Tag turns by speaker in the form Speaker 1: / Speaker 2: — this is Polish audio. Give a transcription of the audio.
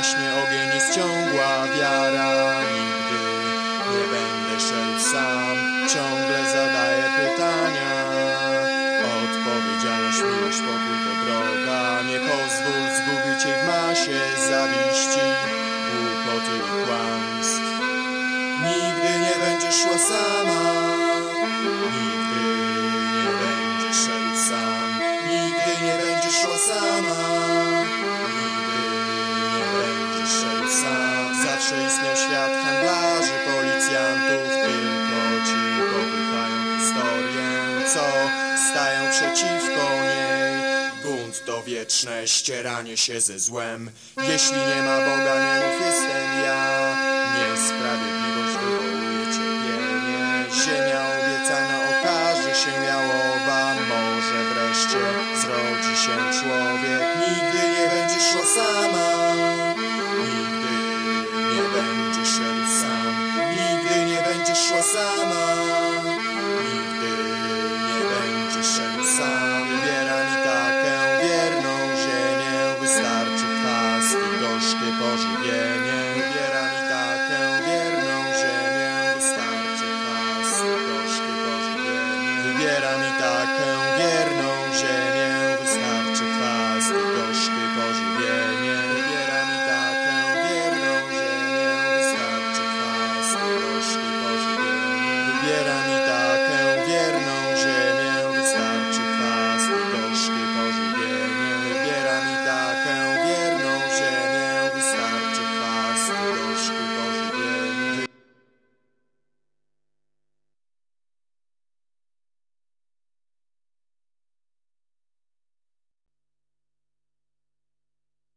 Speaker 1: gaśnie ogień i ciągła wiara. Nigdy nie będę szedł sam, ciągle zadaję pytania. Odpowiedzialność, miłość, pokój to droga. Nie pozwól zgubić jej w masie zawiści, głupoty i kłamstw. Nigdy nie będziesz szła sama. Istniał świat handlarzy, policjantów. Tylko ci popychają historię, co stają przeciwko niej. Bunt to wieczne ścieranie się ze złem. Jeśli nie ma Boga, nie mów jestem ja. Niesprawiedliwość wywołuje cierpienie. Ziemia obiecana okaże się jałowa. Może wreszcie zrodzi się człowiek. Nigdy nie będziesz szła sama. Ceramita